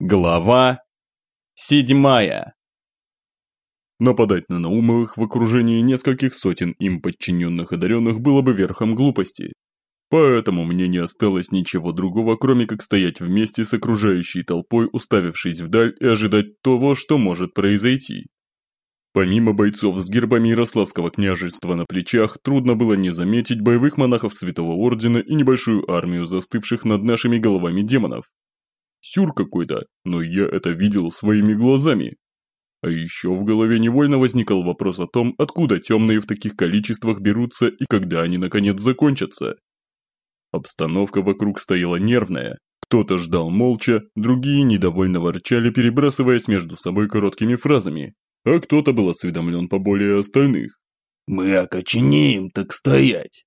Глава седьмая Нападать на Наумовых в окружении нескольких сотен им подчиненных одаренных было бы верхом глупости. Поэтому мне не осталось ничего другого, кроме как стоять вместе с окружающей толпой, уставившись вдаль и ожидать того, что может произойти. Помимо бойцов с гербами Ярославского княжества на плечах, трудно было не заметить боевых монахов Святого Ордена и небольшую армию застывших над нашими головами демонов. Сюр какой-то, но я это видел своими глазами. А еще в голове невольно возникал вопрос о том, откуда темные в таких количествах берутся и когда они наконец закончатся. Обстановка вокруг стояла нервная, кто-то ждал молча, другие недовольно ворчали, перебрасываясь между собой короткими фразами, а кто-то был осведомлен поболее остальных. «Мы окоченеем, так стоять!»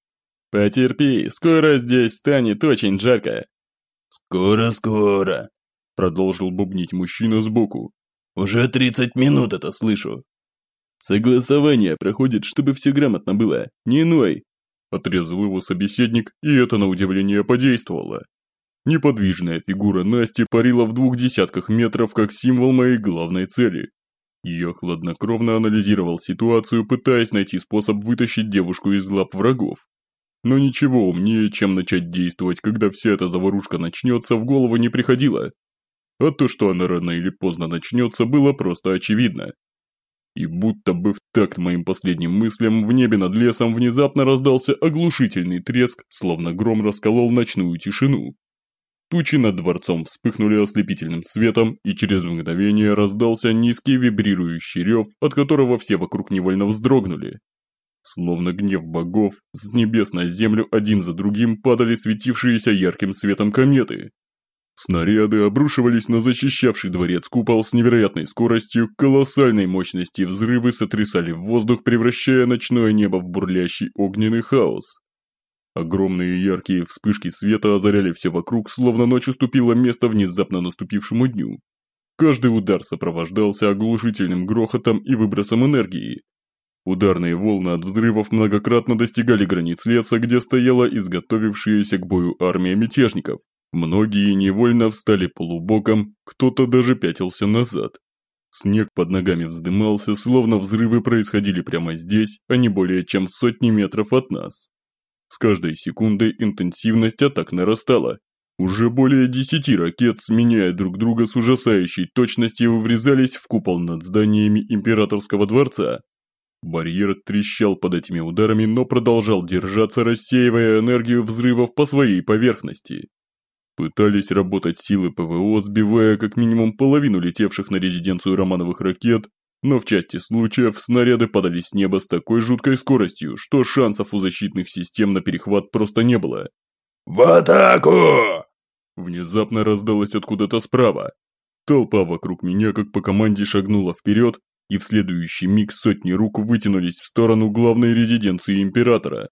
«Потерпи, скоро здесь станет очень жарко, «Скоро-скоро», – продолжил бубнить мужчина сбоку. «Уже тридцать минут это слышу». «Согласование проходит, чтобы все грамотно было, не ной», – отрезал его собеседник, и это на удивление подействовало. Неподвижная фигура Насти парила в двух десятках метров как символ моей главной цели. Я хладнокровно анализировал ситуацию, пытаясь найти способ вытащить девушку из лап врагов. Но ничего умнее, чем начать действовать, когда вся эта заварушка начнется, в голову не приходило. А то, что она рано или поздно начнется, было просто очевидно. И будто бы в такт моим последним мыслям в небе над лесом внезапно раздался оглушительный треск, словно гром расколол ночную тишину. Тучи над дворцом вспыхнули ослепительным светом, и через мгновение раздался низкий вибрирующий рев, от которого все вокруг невольно вздрогнули. Словно гнев богов, с небес на землю один за другим падали светившиеся ярким светом кометы. Снаряды обрушивались на защищавший дворец купол с невероятной скоростью, колоссальной мощности взрывы сотрясали воздух, превращая ночное небо в бурлящий огненный хаос. Огромные яркие вспышки света озаряли все вокруг, словно ночь уступила место внезапно наступившему дню. Каждый удар сопровождался оглушительным грохотом и выбросом энергии, Ударные волны от взрывов многократно достигали границ леса, где стояла изготовившаяся к бою армия мятежников. Многие невольно встали полубоком, кто-то даже пятился назад. Снег под ногами вздымался, словно взрывы происходили прямо здесь, а не более чем в сотни метров от нас. С каждой секундой интенсивность атак нарастала. Уже более десяти ракет, сменяя друг друга с ужасающей точностью, врезались в купол над зданиями Императорского дворца, Барьер трещал под этими ударами, но продолжал держаться, рассеивая энергию взрывов по своей поверхности. Пытались работать силы ПВО, сбивая как минимум половину летевших на резиденцию Романовых ракет, но в части случаев снаряды падали с неба с такой жуткой скоростью, что шансов у защитных систем на перехват просто не было. «В атаку!» Внезапно раздалось откуда-то справа. Толпа вокруг меня как по команде шагнула вперед, и в следующий миг сотни рук вытянулись в сторону главной резиденции императора.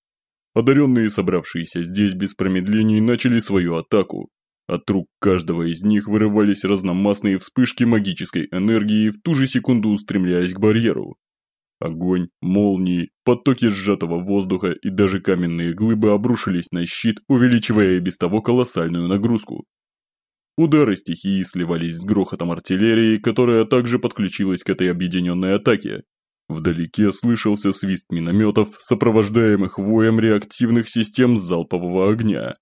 Одаренные, собравшиеся здесь без промедлений, начали свою атаку. От рук каждого из них вырывались разномастные вспышки магической энергии, в ту же секунду устремляясь к барьеру. Огонь, молнии, потоки сжатого воздуха и даже каменные глыбы обрушились на щит, увеличивая и без того колоссальную нагрузку. Удары стихии сливались с грохотом артиллерии, которая также подключилась к этой объединенной атаке. Вдалеке слышался свист минометов, сопровождаемых воем реактивных систем залпового огня.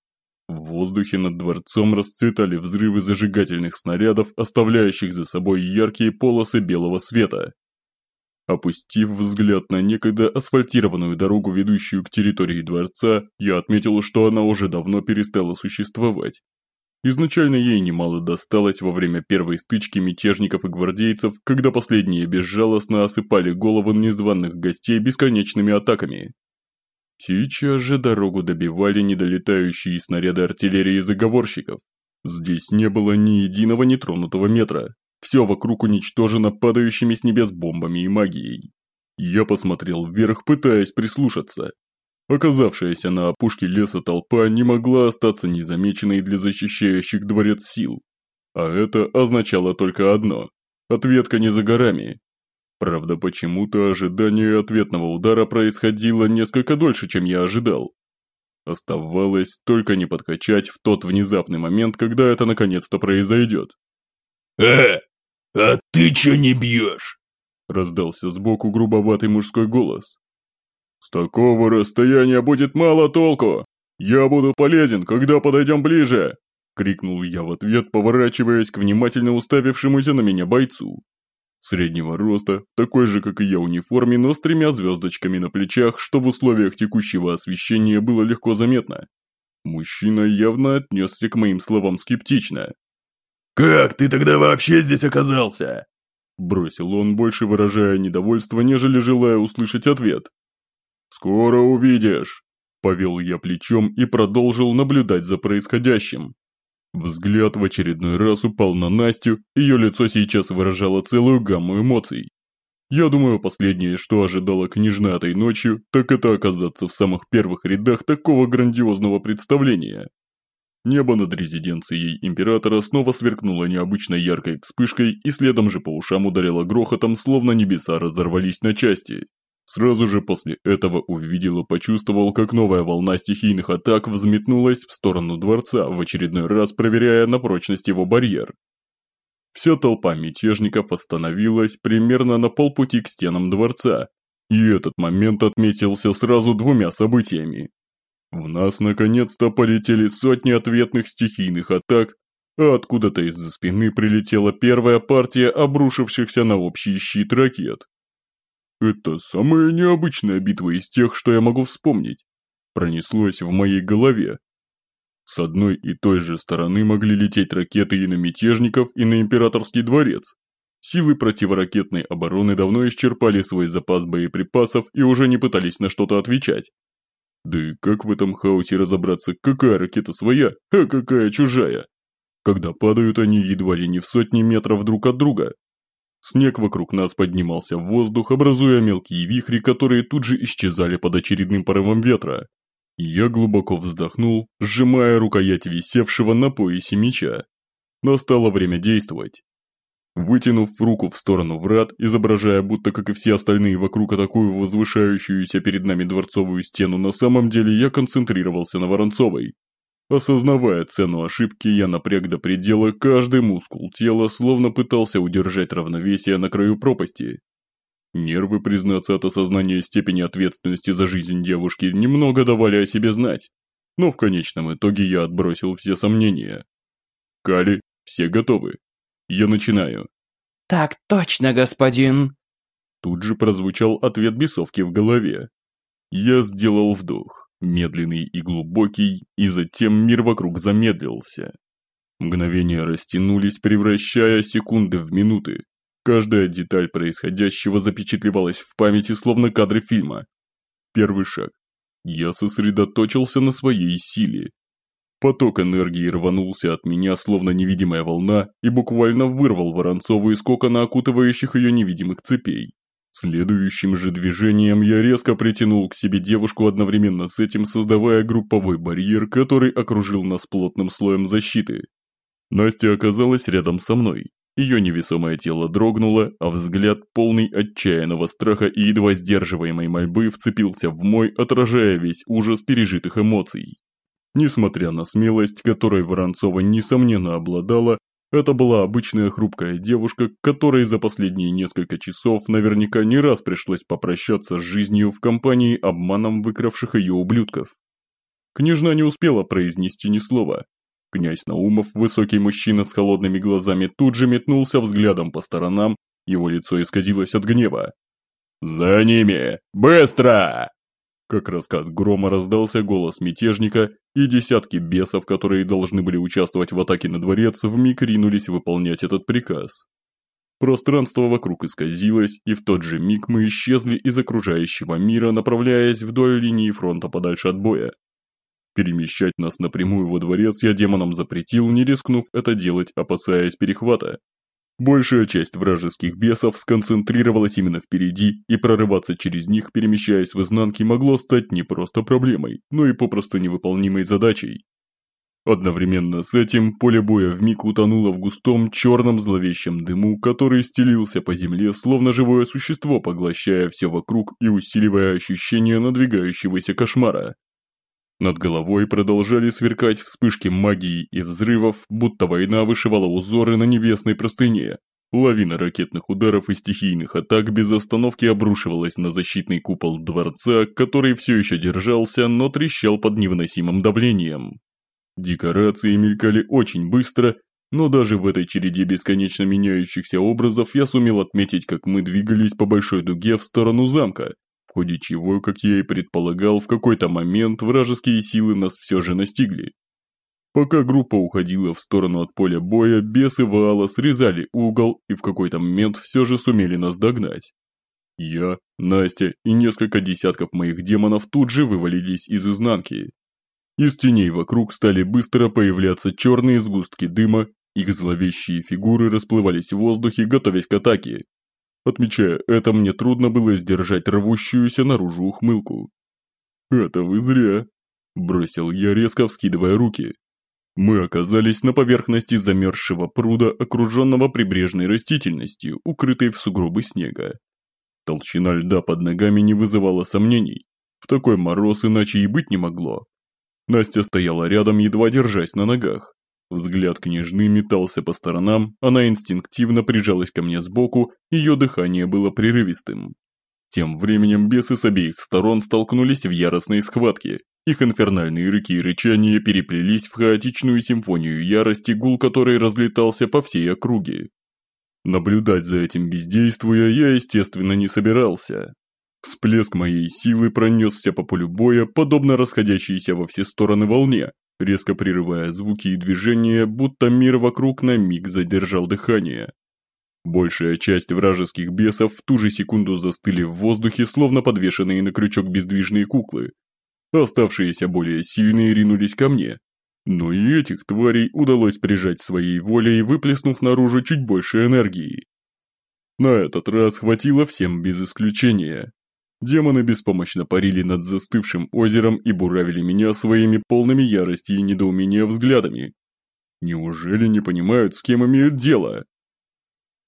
В воздухе над дворцом расцветали взрывы зажигательных снарядов, оставляющих за собой яркие полосы белого света. Опустив взгляд на некогда асфальтированную дорогу, ведущую к территории дворца, я отметил, что она уже давно перестала существовать. Изначально ей немало досталось во время первой стычки мятежников и гвардейцев, когда последние безжалостно осыпали головы незваных гостей бесконечными атаками. Сейчас же дорогу добивали недолетающие снаряды артиллерии заговорщиков. Здесь не было ни единого нетронутого метра. Все вокруг уничтожено падающими с небес бомбами и магией. Я посмотрел вверх, пытаясь прислушаться, Оказавшаяся на опушке леса толпа не могла остаться незамеченной для защищающих дворец сил. А это означало только одно – ответка не за горами. Правда, почему-то ожидание ответного удара происходило несколько дольше, чем я ожидал. Оставалось только не подкачать в тот внезапный момент, когда это наконец-то произойдет. «Э, а ты чё не бьешь?» Раздался сбоку грубоватый мужской голос. «С такого расстояния будет мало толку! Я буду полезен, когда подойдем ближе!» Крикнул я в ответ, поворачиваясь к внимательно уставившемуся на меня бойцу. Среднего роста, такой же, как и я, униформе, но с тремя звездочками на плечах, что в условиях текущего освещения было легко заметно. Мужчина явно отнесся к моим словам скептично. «Как ты тогда вообще здесь оказался?» Бросил он, больше выражая недовольство, нежели желая услышать ответ. «Скоро увидишь!» Повел я плечом и продолжил наблюдать за происходящим. Взгляд в очередной раз упал на Настю, ее лицо сейчас выражало целую гамму эмоций. Я думаю, последнее, что ожидала княжна этой ночью, так это оказаться в самых первых рядах такого грандиозного представления. Небо над резиденцией императора снова сверкнуло необычно яркой вспышкой и следом же по ушам ударило грохотом, словно небеса разорвались на части. Сразу же после этого увидел и почувствовал, как новая волна стихийных атак взметнулась в сторону дворца, в очередной раз проверяя на прочность его барьер. Вся толпа мятежников остановилась примерно на полпути к стенам дворца, и этот момент отметился сразу двумя событиями. В нас наконец-то полетели сотни ответных стихийных атак, а откуда-то из-за спины прилетела первая партия обрушившихся на общий щит ракет. Это самая необычная битва из тех, что я могу вспомнить. Пронеслось в моей голове. С одной и той же стороны могли лететь ракеты и на мятежников, и на императорский дворец. Силы противоракетной обороны давно исчерпали свой запас боеприпасов и уже не пытались на что-то отвечать. Да и как в этом хаосе разобраться, какая ракета своя, а какая чужая? Когда падают они едва ли не в сотни метров друг от друга, Снег вокруг нас поднимался в воздух, образуя мелкие вихри, которые тут же исчезали под очередным порывом ветра. Я глубоко вздохнул, сжимая рукоять висевшего на поясе меча. Настало время действовать. Вытянув руку в сторону врат, изображая, будто как и все остальные вокруг атакую возвышающуюся перед нами дворцовую стену, на самом деле я концентрировался на Воронцовой. Осознавая цену ошибки, я напряг до предела каждый мускул тела, словно пытался удержать равновесие на краю пропасти. Нервы, признаться от осознания степени ответственности за жизнь девушки, немного давали о себе знать. Но в конечном итоге я отбросил все сомнения. Кали, все готовы. Я начинаю. «Так точно, господин!» Тут же прозвучал ответ бесовки в голове. Я сделал вдох медленный и глубокий, и затем мир вокруг замедлился. Мгновения растянулись, превращая секунды в минуты. Каждая деталь происходящего запечатлевалась в памяти, словно кадры фильма. Первый шаг. Я сосредоточился на своей силе. Поток энергии рванулся от меня, словно невидимая волна, и буквально вырвал Воронцову из кокона окутывающих ее невидимых цепей. Следующим же движением я резко притянул к себе девушку одновременно с этим, создавая групповой барьер, который окружил нас плотным слоем защиты. Настя оказалась рядом со мной. Ее невесомое тело дрогнуло, а взгляд, полный отчаянного страха и едва сдерживаемой мольбы, вцепился в мой, отражая весь ужас пережитых эмоций. Несмотря на смелость, которой Воронцова несомненно обладала, это была обычная хрупкая девушка, которой за последние несколько часов наверняка не раз пришлось попрощаться с жизнью в компании обманом выкравших ее ублюдков. Княжна не успела произнести ни слова. Князь Наумов, высокий мужчина с холодными глазами, тут же метнулся взглядом по сторонам, его лицо исказилось от гнева. «За ними! Быстро!» Как раскат грома раздался голос мятежника, и десятки бесов, которые должны были участвовать в атаке на дворец, вмиг ринулись выполнять этот приказ. Пространство вокруг исказилось, и в тот же миг мы исчезли из окружающего мира, направляясь вдоль линии фронта подальше от боя. Перемещать нас напрямую во дворец я демонам запретил, не рискнув это делать, опасаясь перехвата. Большая часть вражеских бесов сконцентрировалась именно впереди, и прорываться через них, перемещаясь в изнанке, могло стать не просто проблемой, но и попросту невыполнимой задачей. Одновременно с этим поле боя вмиг утонуло в густом черном зловещем дыму, который стелился по земле, словно живое существо, поглощая все вокруг и усиливая ощущение надвигающегося кошмара. Над головой продолжали сверкать вспышки магии и взрывов, будто война вышивала узоры на небесной простыне. Лавина ракетных ударов и стихийных атак без остановки обрушивалась на защитный купол дворца, который все еще держался, но трещал под невыносимым давлением. Декорации мелькали очень быстро, но даже в этой череде бесконечно меняющихся образов я сумел отметить, как мы двигались по большой дуге в сторону замка, в ходе чего, как я и предполагал, в какой-то момент вражеские силы нас все же настигли. Пока группа уходила в сторону от поля боя, бесы Ваала срезали угол и в какой-то момент все же сумели нас догнать. Я, Настя и несколько десятков моих демонов тут же вывалились из изнанки. Из теней вокруг стали быстро появляться черные сгустки дыма, их зловещие фигуры расплывались в воздухе, готовясь к атаке. Отмечая это, мне трудно было сдержать рвущуюся наружу ухмылку. «Это вы зря», – бросил я, резко вскидывая руки. Мы оказались на поверхности замерзшего пруда, окруженного прибрежной растительностью, укрытой в сугробы снега. Толщина льда под ногами не вызывала сомнений. В такой мороз иначе и быть не могло. Настя стояла рядом, едва держась на ногах. Взгляд княжны метался по сторонам, она инстинктивно прижалась ко мне сбоку, ее дыхание было прерывистым. Тем временем бесы с обеих сторон столкнулись в яростной схватке. Их инфернальные рыки и рычания переплелись в хаотичную симфонию ярости, гул которой разлетался по всей округе. Наблюдать за этим бездействуя я, естественно, не собирался. Всплеск моей силы пронесся по полю боя, подобно расходящейся во все стороны волне, резко прерывая звуки и движения, будто мир вокруг на миг задержал дыхание. Большая часть вражеских бесов в ту же секунду застыли в воздухе, словно подвешенные на крючок бездвижные куклы. Оставшиеся более сильные ринулись ко мне. Но и этих тварей удалось прижать своей волей, выплеснув наружу чуть больше энергии. На этот раз хватило всем без исключения. Демоны беспомощно парили над застывшим озером и буравили меня своими полными ярости и недоумения взглядами. Неужели не понимают, с кем имеют дело?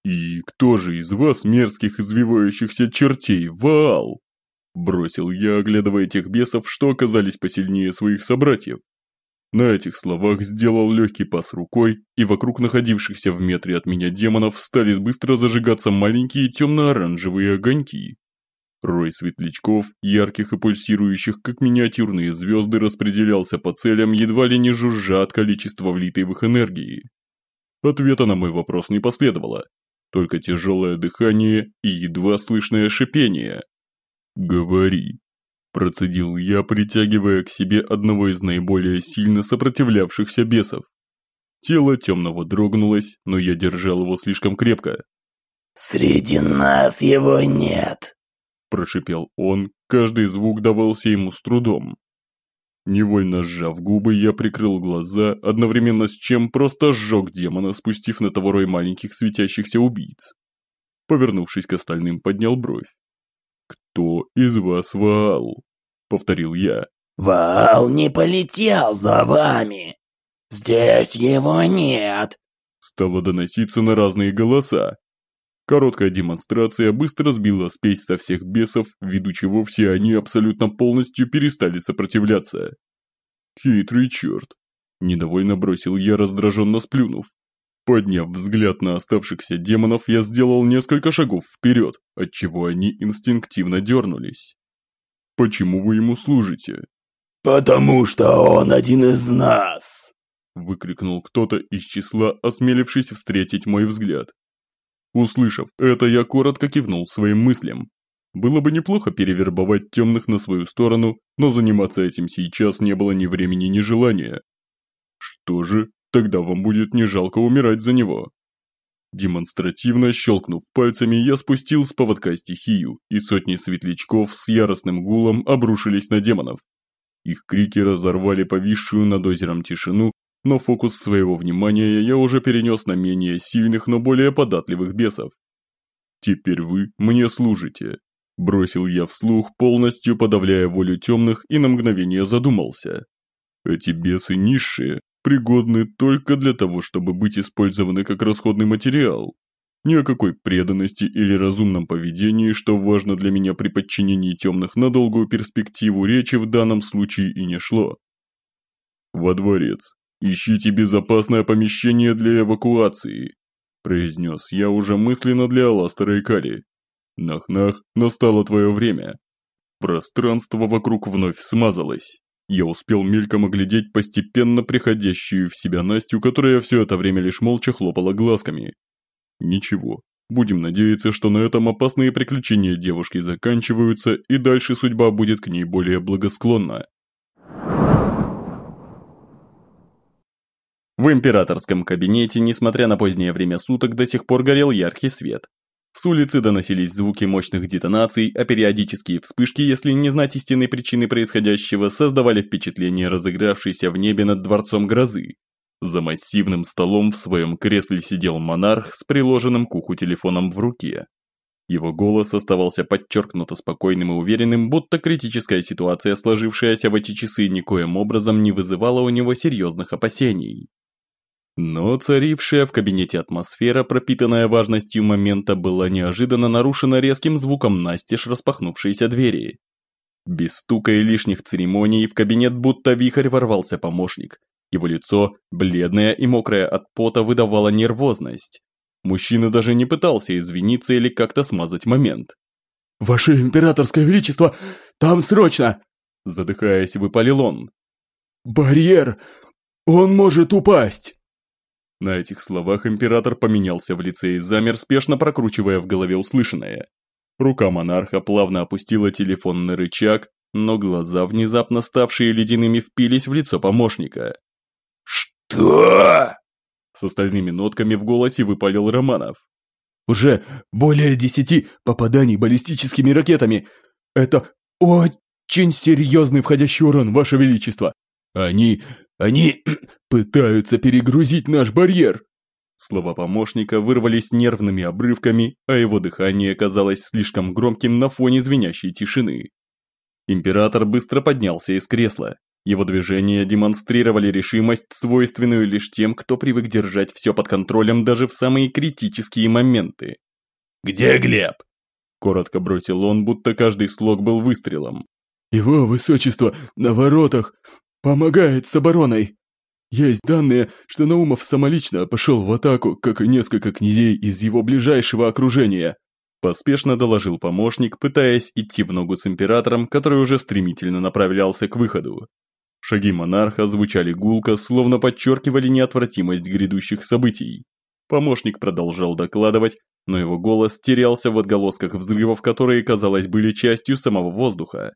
«И кто же из вас, мерзких извивающихся чертей, Ваал?» Бросил я, оглядывая тех бесов, что оказались посильнее своих собратьев. На этих словах сделал легкий пас рукой, и вокруг находившихся в метре от меня демонов стали быстро зажигаться маленькие темно-оранжевые огоньки. Рой светлячков, ярких и пульсирующих, как миниатюрные звезды, распределялся по целям, едва ли не жужжа от количества влитой в их энергии. Ответа на мой вопрос не последовало, только тяжелое дыхание и едва слышное шипение. «Говори», – процедил я, притягивая к себе одного из наиболее сильно сопротивлявшихся бесов. Тело темного дрогнулось, но я держал его слишком крепко. «Среди нас его нет», – прошипел он, каждый звук давался ему с трудом. Невольно сжав губы, я прикрыл глаза, одновременно с чем просто сжег демона, спустив на того рой маленьких светящихся убийц. Повернувшись к остальным, поднял бровь. «Кто из вас Ваал?» – повторил я. «Ваал не полетел за вами! Здесь его нет!» Стало доноситься на разные голоса. Короткая демонстрация быстро сбила спесь со всех бесов, ввиду чего все они абсолютно полностью перестали сопротивляться. «Хитрый черт!» – недовольно бросил я, раздраженно сплюнув. Подняв взгляд на оставшихся демонов, я сделал несколько шагов вперед, отчего они инстинктивно дернулись. «Почему вы ему служите?» «Потому что он один из нас!» Выкрикнул кто-то из числа, осмелившись встретить мой взгляд. Услышав это, я коротко кивнул своим мыслям. Было бы неплохо перевербовать темных на свою сторону, но заниматься этим сейчас не было ни времени, ни желания. Что же, тогда вам будет не жалко умирать за него. Демонстративно щелкнув пальцами, я спустил с поводка стихию, и сотни светлячков с яростным гулом обрушились на демонов. Их крики разорвали повисшую над озером тишину, но фокус своего внимания я уже перенес на менее сильных, но более податливых бесов. «Теперь вы мне служите», – бросил я вслух, полностью подавляя волю темных и на мгновение задумался. «Эти бесы низшие, пригодны только для того, чтобы быть использованы как расходный материал. Ни о какой преданности или разумном поведении, что важно для меня при подчинении темных на долгую перспективу, речи в данном случае и не шло. «Во дворец. Ищите безопасное помещение для эвакуации», произнес я уже мысленно для Аластера и Кали. «Нах-нах, настало твое время». Пространство вокруг вновь смазалось. Я успел мельком оглядеть постепенно приходящую в себя Настю, которая все это время лишь молча хлопала глазками. Ничего, будем надеяться, что на этом опасные приключения девушки заканчиваются и дальше судьба будет к ней более благосклонна. В императорском кабинете, несмотря на позднее время суток, до сих пор горел яркий свет. С улицы доносились звуки мощных детонаций, а периодические вспышки, если не знать истинной причины происходящего, создавали впечатление разыгравшейся в небе над дворцом грозы. За массивным столом в своем кресле сидел монарх с приложенным к уху телефоном в руке. Его голос оставался подчеркнуто спокойным и уверенным, будто критическая ситуация, сложившаяся в эти часы, никоим образом не вызывала у него серьезных опасений. Но царившая в кабинете атмосфера, пропитанная важностью момента, была неожиданно нарушена резким звуком настежь распахнувшейся двери. Без стука и лишних церемоний в кабинет будто вихрь ворвался помощник. Его лицо, бледное и мокрое от пота, выдавало нервозность. Мужчина даже не пытался извиниться или как-то смазать момент. «Ваше императорское величество, там срочно!» Задыхаясь, выпалил он. «Барьер! Он может упасть!» На этих словах император поменялся в лице и замер, спешно прокручивая в голове услышанное. Рука монарха плавно опустила телефон на рычаг, но глаза, внезапно ставшие ледяными, впились в лицо помощника. «Что?» С остальными нотками в голосе выпалил Романов. «Уже более десяти попаданий баллистическими ракетами. Это очень серьезный входящий урон, Ваше Величество. Они они пытаются перегрузить наш барьер!» Слова помощника вырвались нервными обрывками, а его дыхание казалось слишком громким на фоне звенящей тишины. Император быстро поднялся из кресла. Его движения демонстрировали решимость, свойственную лишь тем, кто привык держать все под контролем даже в самые критические моменты. «Где Глеб?» Коротко бросил он, будто каждый слог был выстрелом. «Его высочество на воротах! Помогает с обороной. Есть данные, что Наумов самолично пошел в атаку, как и несколько князей из его ближайшего окружения. Поспешно доложил помощник, пытаясь идти в ногу с императором, который уже стремительно направлялся к выходу. Шаги монарха звучали гулко, словно подчеркивали неотвратимость грядущих событий. Помощник продолжал докладывать, но его голос терялся в отголосках взрывов, которые, казалось, были частью самого воздуха.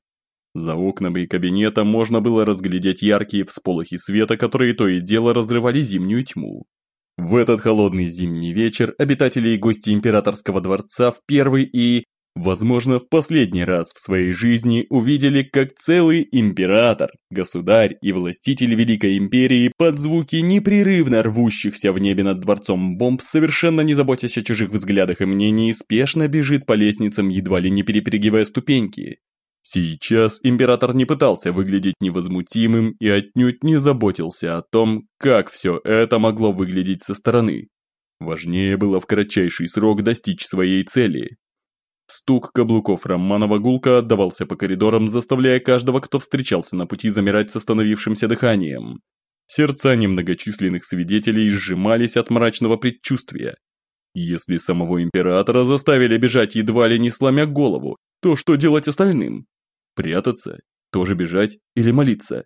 За окнами кабинета можно было разглядеть яркие всполохи света, которые то и дело разрывали зимнюю тьму. В этот холодный зимний вечер обитатели и гости императорского дворца в первый и, возможно, в последний раз в своей жизни увидели, как целый император, государь и властитель Великой Империи под звуки непрерывно рвущихся в небе над дворцом бомб, совершенно не заботясь о чужих взглядах и мнений, спешно бежит по лестницам, едва ли не перепрыгивая ступеньки, Сейчас император не пытался выглядеть невозмутимым и отнюдь не заботился о том, как все это могло выглядеть со стороны. Важнее было в кратчайший срок достичь своей цели. Стук каблуков Романова гулко отдавался по коридорам, заставляя каждого, кто встречался на пути, замирать с остановившимся дыханием. Сердца немногочисленных свидетелей сжимались от мрачного предчувствия. Если самого императора заставили бежать едва ли не сломя голову, то что делать остальным? Прятаться? Тоже бежать? Или молиться?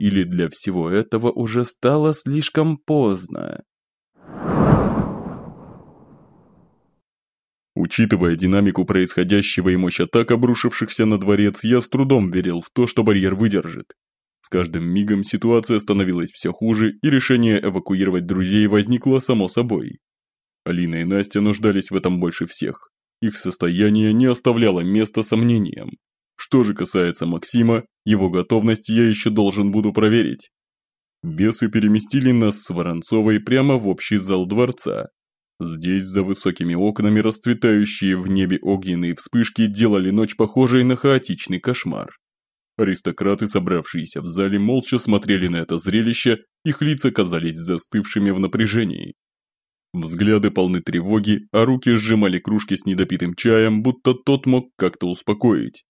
Или для всего этого уже стало слишком поздно? Учитывая динамику происходящего и мощь атак, обрушившихся на дворец, я с трудом верил в то, что барьер выдержит. С каждым мигом ситуация становилась все хуже, и решение эвакуировать друзей возникло само собой. Алина и Настя нуждались в этом больше всех. Их состояние не оставляло места сомнениям. Что же касается Максима, его готовность я еще должен буду проверить. Бесы переместили нас с Воронцовой прямо в общий зал дворца. Здесь, за высокими окнами, расцветающие в небе огненные вспышки делали ночь похожей на хаотичный кошмар. Аристократы, собравшиеся в зале, молча смотрели на это зрелище, их лица казались застывшими в напряжении. Взгляды полны тревоги, а руки сжимали кружки с недопитым чаем, будто тот мог как-то успокоить.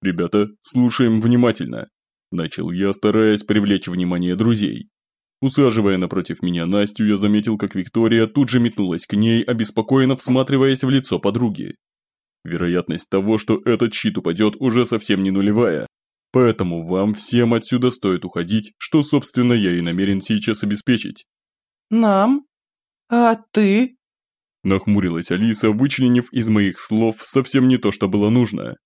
«Ребята, слушаем внимательно», – начал я, стараясь привлечь внимание друзей. Усаживая напротив меня Настю, я заметил, как Виктория тут же метнулась к ней, обеспокоенно всматриваясь в лицо подруги. Вероятность того, что этот щит упадет, уже совсем не нулевая, поэтому вам всем отсюда стоит уходить, что, собственно, я и намерен сейчас обеспечить. Нам? А ты? Нахмурилась Алиса, вычленив из моих слов совсем не то, что было нужно.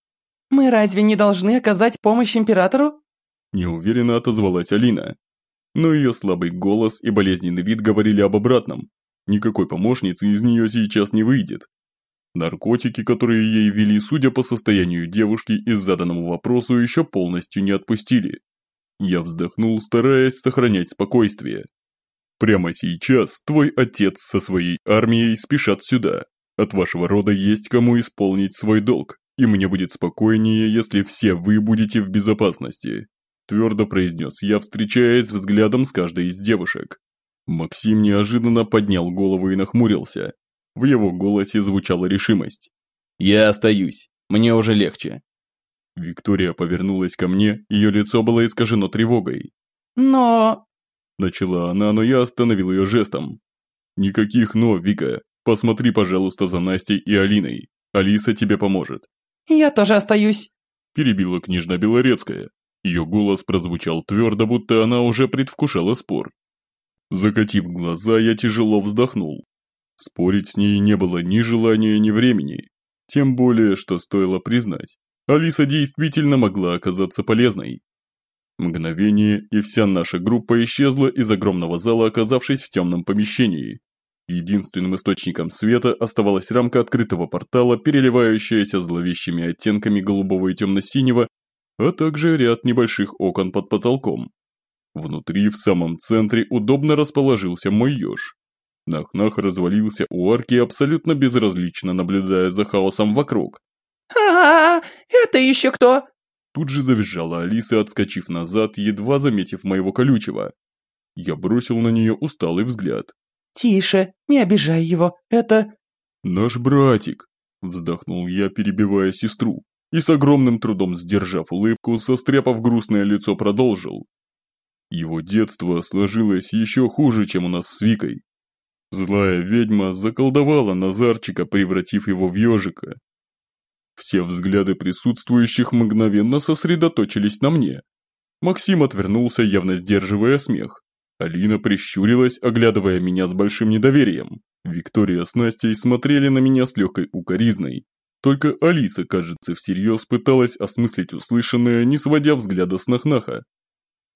Мы разве не должны оказать помощь императору? Неуверенно отозвалась Алина. Но ее слабый голос и болезненный вид говорили об обратном. Никакой помощницы из нее сейчас не выйдет. Наркотики, которые ей вели, судя по состоянию девушки и заданному вопросу, еще полностью не отпустили. Я вздохнул, стараясь сохранять спокойствие. Прямо сейчас твой отец со своей армией спешат сюда. От вашего рода есть кому исполнить свой долг, и мне будет спокойнее, если все вы будете в безопасности. Твердо произнес я, встречаясь взглядом с каждой из девушек. Максим неожиданно поднял голову и нахмурился, в его голосе звучала решимость. «Я остаюсь. Мне уже легче». Виктория повернулась ко мне, ее лицо было искажено тревогой. «Но...» Начала она, но я остановил ее жестом. «Никаких «но», Вика. Посмотри, пожалуйста, за Настей и Алиной. Алиса тебе поможет». «Я тоже остаюсь», перебила княжна Белорецкая. Ее голос прозвучал твердо, будто она уже предвкушала спор. Закатив глаза, я тяжело вздохнул. Спорить с ней не было ни желания, ни времени. Тем более, что стоило признать, Алиса действительно могла оказаться полезной. Мгновение, и вся наша группа исчезла из огромного зала, оказавшись в темном помещении. Единственным источником света оставалась рамка открытого портала, переливающаяся зловещими оттенками голубого и темно-синего, а также ряд небольших окон под потолком. Внутри, в самом центре, удобно расположился мой еж. Нах-Нах развалился у арки, абсолютно безразлично наблюдая за хаосом вокруг. а, -а, -а это еще кто?» Тут же завизжала Алиса, отскочив назад, едва заметив моего колючего. Я бросил на нее усталый взгляд. «Тише, не обижай его, это...» «Наш братик», – вздохнул я, перебивая сестру, и с огромным трудом сдержав улыбку, состряпав грустное лицо, продолжил. Его детство сложилось еще хуже, чем у нас с Викой. Злая ведьма заколдовала Назарчика, превратив его в ежика. Все взгляды присутствующих мгновенно сосредоточились на мне. Максим отвернулся, явно сдерживая смех. Алина прищурилась, оглядывая меня с большим недоверием. Виктория с Настей смотрели на меня с легкой укоризной. Только Алиса, кажется, всерьез пыталась осмыслить услышанное, не сводя взгляда с Нахнаха.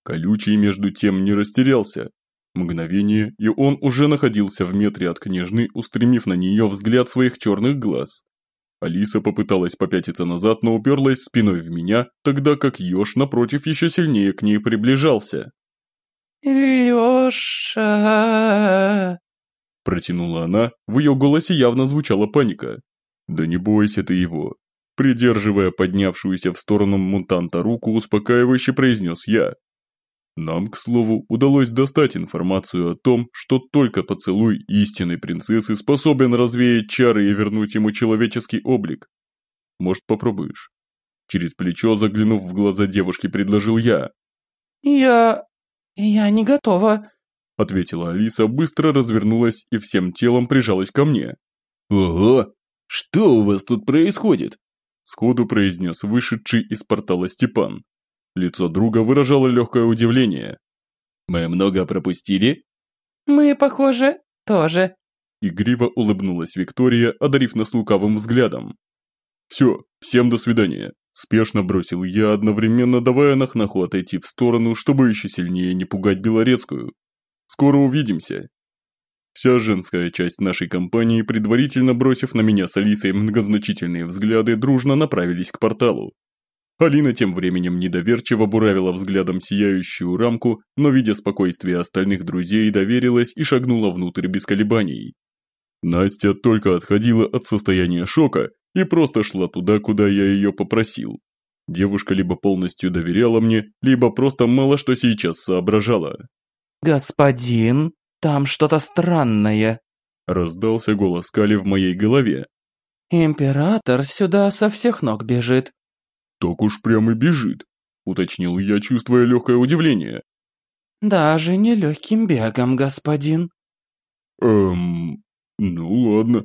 Колючий, между тем, не растерялся, Мгновение, и он уже находился в метре от княжны, устремив на нее взгляд своих черных глаз. Алиса попыталась попятиться назад, но уперлась спиной в меня, тогда как еж напротив еще сильнее к ней приближался. «Леша...» Протянула она, в ее голосе явно звучала паника. «Да не бойся ты его!» Придерживая поднявшуюся в сторону мутанта руку, успокаивающе произнес я, нам, к слову, удалось достать информацию о том, что только поцелуй истинной принцессы способен развеять чары и вернуть ему человеческий облик. Может, попробуешь? Через плечо, заглянув в глаза девушки, предложил я. «Я... я не готова», — ответила Алиса, быстро развернулась и всем телом прижалась ко мне. «Ого! Что у вас тут происходит?» Сходу произнес вышедший из портала Степан. Лицо друга выражало легкое удивление. «Мы много пропустили?» «Мы, похоже, тоже». Игриво улыбнулась Виктория, одарив нас лукавым взглядом. «Все, всем до свидания», – спешно бросил я, одновременно давая Нахнаху отойти в сторону, чтобы еще сильнее не пугать Белорецкую. «Скоро увидимся». Вся женская часть нашей компании, предварительно бросив на меня с Алисой многозначительные взгляды, дружно направились к порталу. Алина тем временем недоверчиво буравила взглядом сияющую рамку, но, видя спокойствие остальных друзей, доверилась и шагнула внутрь без колебаний. Настя только отходила от состояния шока и просто шла туда, куда я ее попросил. Девушка либо полностью доверяла мне, либо просто мало что сейчас соображала. «Господин, там что-то странное», Раздался голос Кали в моей голове. «Император сюда со всех ног бежит». «Так уж прямо бежит», уточнил я, чувствуя легкое удивление. «Даже не легким бегом, господин». «Эм, ну ладно.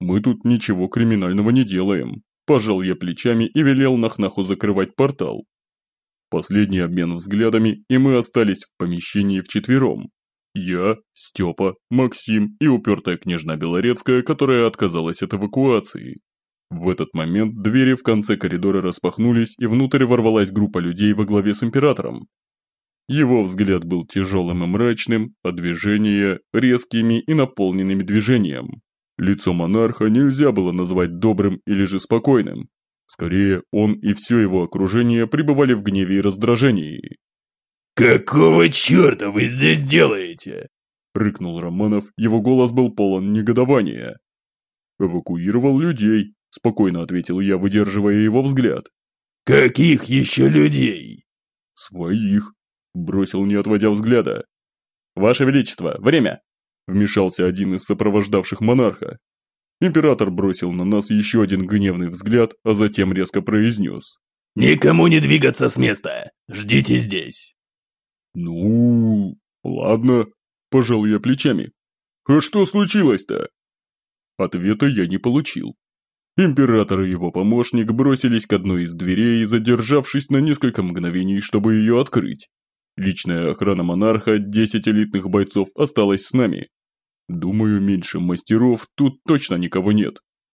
Мы тут ничего криминального не делаем». Пожал я плечами и велел Нахнаху закрывать портал. Последний обмен взглядами, и мы остались в помещении вчетвером. Я, Степа, Максим и упертая княжна Белорецкая, которая отказалась от эвакуации. В этот момент двери в конце коридора распахнулись, и внутрь ворвалась группа людей во главе с императором. Его взгляд был тяжелым и мрачным, а движения – резкими и наполненными движением. Лицо монарха нельзя было назвать добрым или же спокойным. Скорее, он и все его окружение пребывали в гневе и раздражении. «Какого черта вы здесь делаете?» – рыкнул Романов, его голос был полон негодования. «Эвакуировал людей», – спокойно ответил я, выдерживая его взгляд. «Каких еще людей?» «Своих», Бросил, не отводя взгляда. «Ваше Величество, время!» Вмешался один из сопровождавших монарха. Император бросил на нас еще один гневный взгляд, а затем резко произнес. «Никому не двигаться с места! Ждите здесь!» «Ну, ладно», – пожал я плечами. «А что случилось-то?» Ответа я не получил. Император и его помощник бросились к одной из дверей, задержавшись на несколько мгновений, чтобы ее открыть. Личная охрана монарха, 10 элитных бойцов осталась с нами. Думаю, меньше мастеров тут точно никого нет.